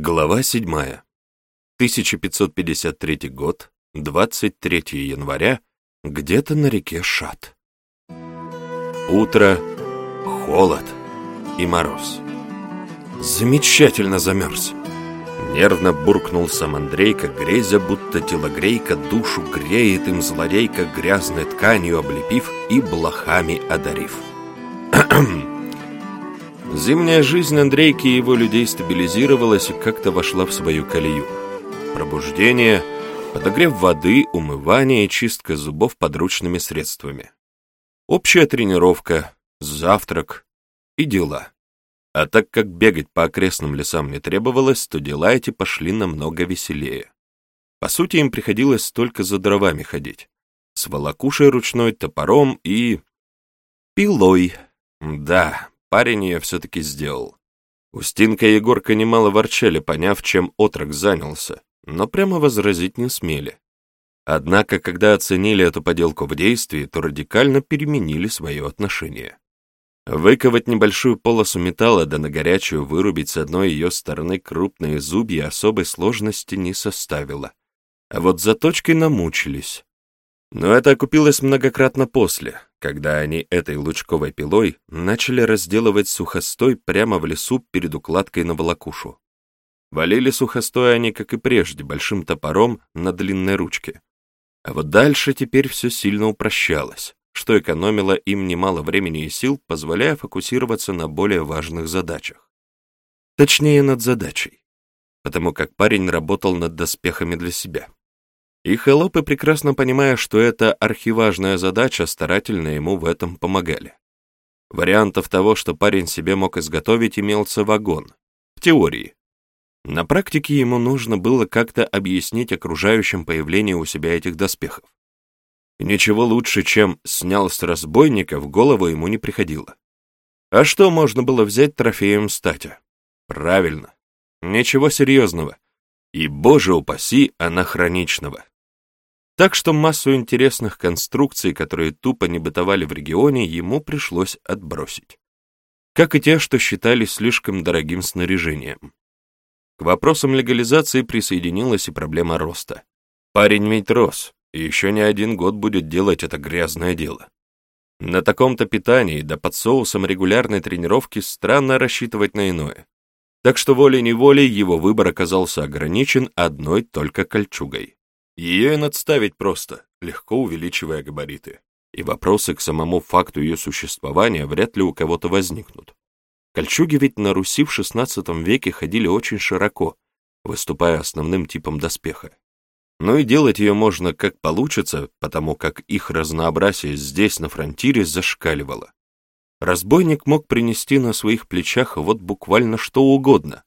Глава 7. 1553 год, 23 января, где-то на реке Шат. Утро, холод и мороз. Замечательно замерз. Нервно буркнул сам Андрейка, грезя, будто телогрейка душу греет им злодейка, грязной тканью облепив и блохами одарив. Зимняя жизнь Андрейки и его людей стабилизировалась и как-то вошла в свою колею. Пробуждение, подогрев воды, умывание и чистка зубов подручными средствами. Общая тренировка, завтрак и дела. А так как бегать по окрестным лесам не требовалось, то дела эти пошли намного веселее. По сути, им приходилось только за дровами ходить. С волокушей ручной, топором и... пилой. Да, Парень ее все-таки сделал. Устинка и Егорка немало ворчали, поняв, чем отрок занялся, но прямо возразить не смели. Однако, когда оценили эту поделку в действии, то радикально переменили свое отношение. Выковать небольшую полосу металла да на горячую вырубить с одной ее стороны крупные зубья особой сложности не составило. А вот заточкой намучились. Но это окупилось многократно после, когда они этой лучковой пилой начали разделывать сухостой прямо в лесу перед укладкой на волокушу. Валили сухостой они, как и прежде, большим топором на длинной ручке. А вот дальше теперь все сильно упрощалось, что экономило им немало времени и сил, позволяя фокусироваться на более важных задачах. Точнее, над задачей, потому как парень работал над доспехами для себя. И холопы, прекрасно понимая, что это архиважная задача, старательно ему в этом помогали. Вариантов того, что парень себе мог изготовить, имелся вагон. В теории. На практике ему нужно было как-то объяснить окружающим появление у себя этих доспехов. Ничего лучше, чем снял с разбойника, в голову ему не приходило. А что можно было взять трофеем статя? Правильно. Ничего серьезного. И, боже упаси, анахроничного. Так что массу интересных конструкций, которые тупо не бытовали в регионе, ему пришлось отбросить. Как и те, что считались слишком дорогим снаряжением. К вопросам легализации присоединилась и проблема роста. Парень ведь рос, и еще не один год будет делать это грязное дело. На таком-то питании, да под соусом регулярной тренировки, странно рассчитывать на иное. Так что волей-неволей его выбор оказался ограничен одной только кольчугой. Ее и надставить просто, легко увеличивая габариты. И вопросы к самому факту ее существования вряд ли у кого-то возникнут. Кольчуги ведь на Руси в XVI веке ходили очень широко, выступая основным типом доспеха. Но и делать ее можно как получится, потому как их разнообразие здесь, на фронтире, зашкаливало. Разбойник мог принести на своих плечах вот буквально что угодно,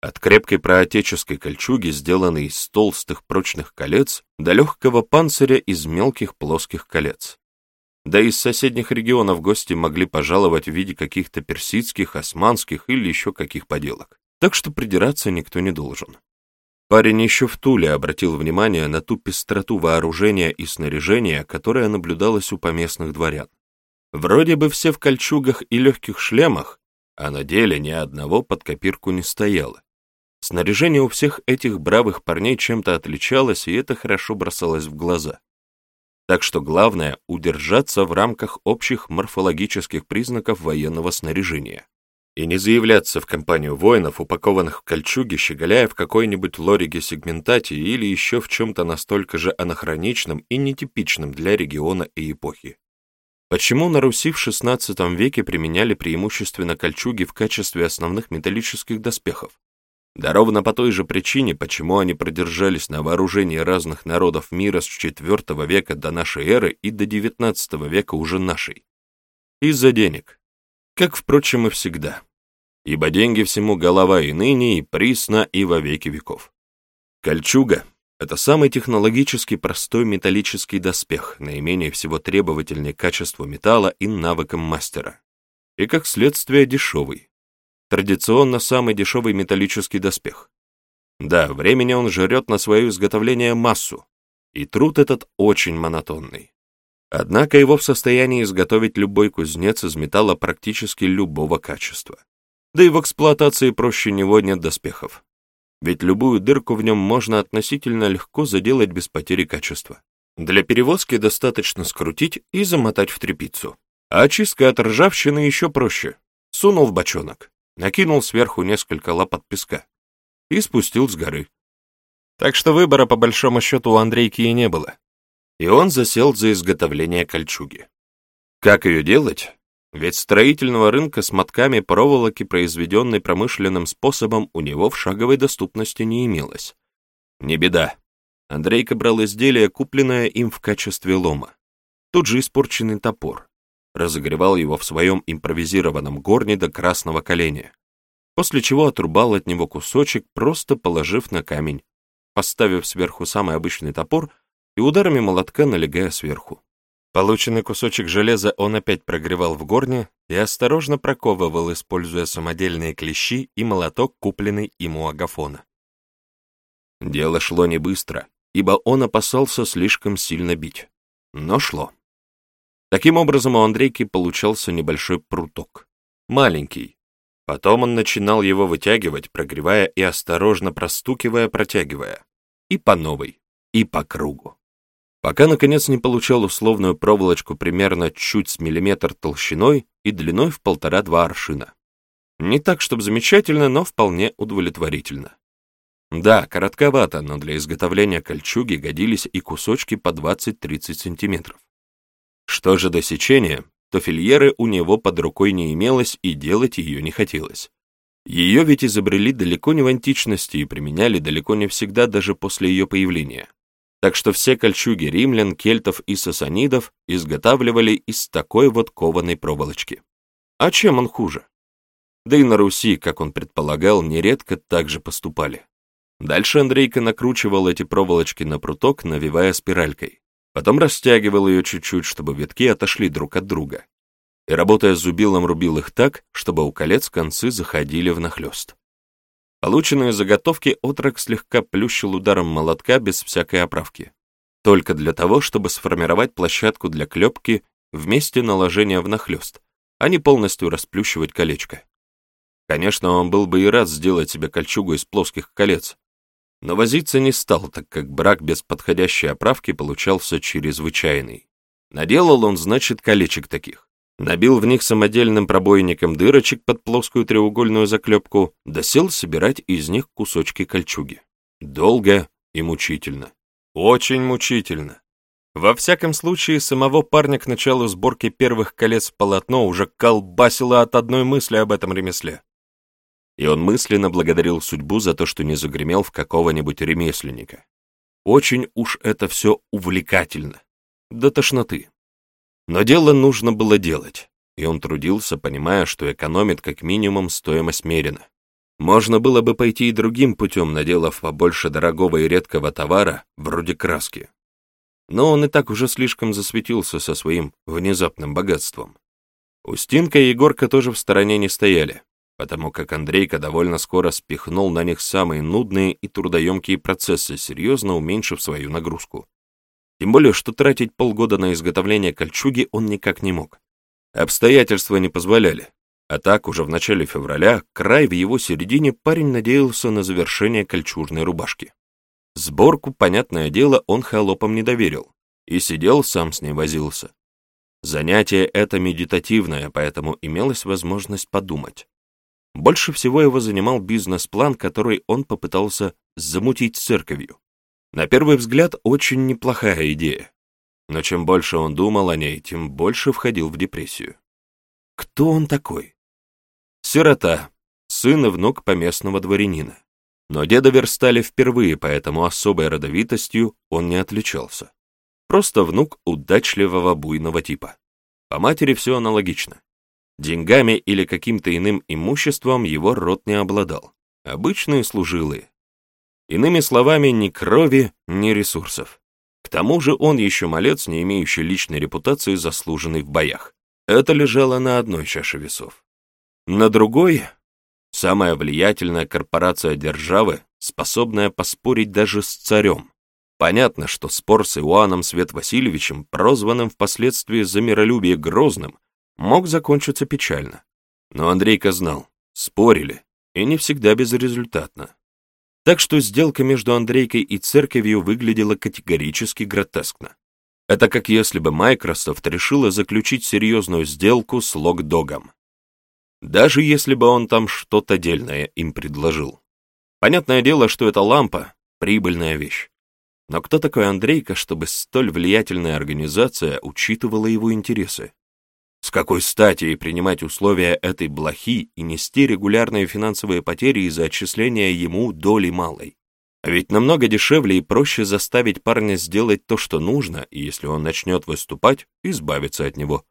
от крепкой проотеческой кольчуги, сделанной из толстых прочных колец, до легкого панциря из мелких плоских колец. Да и из соседних регионов гости могли пожаловать в виде каких-то персидских, османских или еще каких поделок. Так что придираться никто не должен. Парень еще в Туле обратил внимание на ту пестроту вооружения и снаряжения, которая наблюдалась у поместных дворян. Вроде бы все в кольчугах и легких шлемах, а на деле ни одного под копирку не стояло. Снаряжение у всех этих бравых парней чем-то отличалось, и это хорошо бросалось в глаза. Так что главное — удержаться в рамках общих морфологических признаков военного снаряжения. И не заявляться в компанию воинов, упакованных в кольчуги, щеголяя в какой-нибудь лориге сегментати или еще в чем-то настолько же анахроничном и нетипичном для региона и эпохи. Почему на Руси в XVI веке применяли преимущественно кольчуги в качестве основных металлических доспехов? Да ровно по той же причине, почему они продержались на вооружении разных народов мира с IV века до нашей эры и до XIX века уже нашей. Из-за денег. Как, впрочем, и всегда. Ибо деньги всему голова и ныне, и присно, и во веки веков. Кольчуга — это самый технологически простой металлический доспех, наименее всего требовательный к качеству металла и навыкам мастера. И, как следствие, дешевый Традиционно самый дешевый металлический доспех. Да, времени он жрет на свое изготовление массу, и труд этот очень монотонный. Однако его в состоянии изготовить любой кузнец из металла практически любого качества. Да и в эксплуатации проще него нет доспехов. Ведь любую дырку в нем можно относительно легко заделать без потери качества. Для перевозки достаточно скрутить и замотать в тряпицу. А очистка от ржавчины еще проще. Сунул в бочонок, накинул сверху несколько лопат песка и спустил с горы. Так что выбора по большому счету у Андрейки и не было. И он засел за изготовление кольчуги. Как ее делать? Ведь строительного рынка с мотками проволоки, произведенной промышленным способом, у него в шаговой доступности не имелось. Не беда. Андрейка брал изделие, купленное им в качестве лома. Тут же испорченный топор. Разогревал его в своем импровизированном горне до красного коленя, после чего отрубал от него кусочек, просто положив на камень, поставив сверху самый обычный топор и ударами молотка налегая сверху. Полученный кусочек железа он опять прогревал в горне и осторожно проковывал, используя самодельные клещи и молоток, купленный им у Агафона. Дело шло не быстро, ибо он опасался слишком сильно бить. Но шло. Таким образом, у Андрейки получался небольшой пруток. Маленький. Потом он начинал его вытягивать, прогревая и осторожно простукивая, протягивая. И по новой, и по кругу пока, наконец, не получал условную проволочку примерно чуть с миллиметр толщиной и длиной в полтора-два аршина. Не так, чтобы замечательно, но вполне удовлетворительно. Да, коротковато, но для изготовления кольчуги годились и кусочки по 20-30 сантиметров. Что же до сечения, то фильеры у него под рукой не имелось и делать ее не хотелось. Ее ведь изобрели далеко не в античности и применяли далеко не всегда даже после ее появления так что все кольчуги римлян, кельтов и сасанидов изготавливали из такой вот кованой проволочки. А чем он хуже? Да и на Руси, как он предполагал, нередко так же поступали. Дальше Андрейка накручивал эти проволочки на пруток, навивая спиралькой. Потом растягивал ее чуть-чуть, чтобы ветки отошли друг от друга. И, работая зубилом, рубил их так, чтобы у колец концы заходили внахлёст. Полученные заготовки отрок слегка плющил ударом молотка без всякой оправки. Только для того, чтобы сформировать площадку для клепки в месте наложения внахлёст, а не полностью расплющивать колечко. Конечно, он был бы и рад сделать себе кольчугу из плоских колец, но возиться не стал, так как брак без подходящей оправки получался чрезвычайный. Наделал он, значит, колечек таких набил в них самодельным пробойником дырочек под плоскую треугольную заклепку, досел собирать из них кусочки кольчуги. Долго и мучительно. Очень мучительно. Во всяком случае, самого парня к началу сборки первых колец в полотно уже колбасило от одной мысли об этом ремесле. И он мысленно благодарил судьбу за то, что не загремел в какого-нибудь ремесленника. Очень уж это все увлекательно. До тошноты. Но дело нужно было делать, и он трудился, понимая, что экономит как минимум стоимость мерина. Можно было бы пойти и другим путем, наделав побольше дорогого и редкого товара, вроде краски. Но он и так уже слишком засветился со своим внезапным богатством. Устинка и Егорка тоже в стороне не стояли, потому как Андрейка довольно скоро спихнул на них самые нудные и трудоемкие процессы, серьезно уменьшив свою нагрузку. Тем более, что тратить полгода на изготовление кольчуги он никак не мог. Обстоятельства не позволяли. А так, уже в начале февраля, край в его середине, парень надеялся на завершение кольчужной рубашки. Сборку, понятное дело, он холопам не доверил. И сидел, сам с ней возился. Занятие это медитативное, поэтому имелась возможность подумать. Больше всего его занимал бизнес-план, который он попытался замутить с церковью. На первый взгляд, очень неплохая идея. Но чем больше он думал о ней, тем больше входил в депрессию. Кто он такой? Сирота, сын и внук поместного дворянина. Но деда верстали впервые, поэтому особой родовитостью он не отличался. Просто внук удачливого буйного типа. По матери все аналогично. Деньгами или каким-то иным имуществом его род не обладал. Обычные служилые, Иными словами, ни крови, ни ресурсов. К тому же он еще малец, не имеющий личной репутации, заслуженный в боях. Это лежало на одной чаше весов. На другой — самая влиятельная корпорация державы, способная поспорить даже с царем. Понятно, что спор с Иоанном Свет Васильевичем, прозванным впоследствии за миролюбие Грозным, мог закончиться печально. Но Андрейка знал, спорили, и не всегда безрезультатно. Так что сделка между Андрейкой и церковью выглядела категорически гротескно. Это как если бы Microsoft решила заключить серьезную сделку с Логдогом. Даже если бы он там что-то дельное им предложил. Понятное дело, что эта лампа — прибыльная вещь. Но кто такой Андрейка, чтобы столь влиятельная организация учитывала его интересы? С какой стати ей принимать условия этой блохи и нести регулярные финансовые потери из-за отчисления ему доли малой? А ведь намного дешевле и проще заставить парня сделать то, что нужно, и если он начнет выступать, избавиться от него.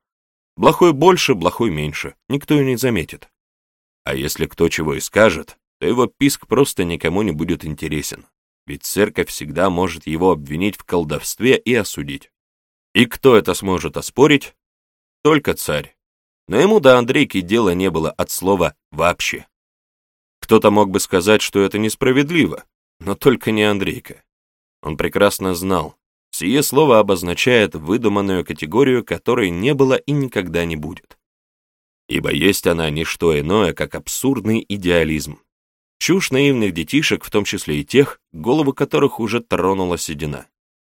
Блохой больше, блохой меньше, никто и не заметит. А если кто чего и скажет, то его писк просто никому не будет интересен ведь церковь всегда может его обвинить в колдовстве и осудить. И кто это сможет оспорить? Только царь. Но ему до Андрейки дела не было от слова «вообще». Кто-то мог бы сказать, что это несправедливо, но только не Андрейка. Он прекрасно знал, сие слово обозначает выдуманную категорию, которой не было и никогда не будет. Ибо есть она не что иное, как абсурдный идеализм, Чушь наивных детишек, в том числе и тех, головы которых уже тронула седина.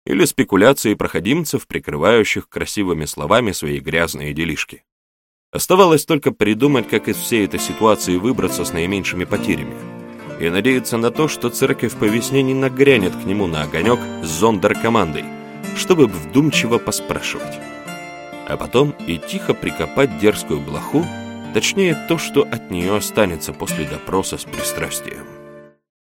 Или спекуляции проходимцев, прикрывающих красивыми словами свои грязные делишки. Оставалось только придумать, как из всей этой ситуации выбраться с наименьшими потерями. И надеяться на то, что церковь по весне не нагрянет к нему на огонек с зондеркомандой, чтобы вдумчиво поспрашивать. А потом и тихо прикопать дерзкую блоху Точнее, то, что от нее останется после допроса с пристрастием.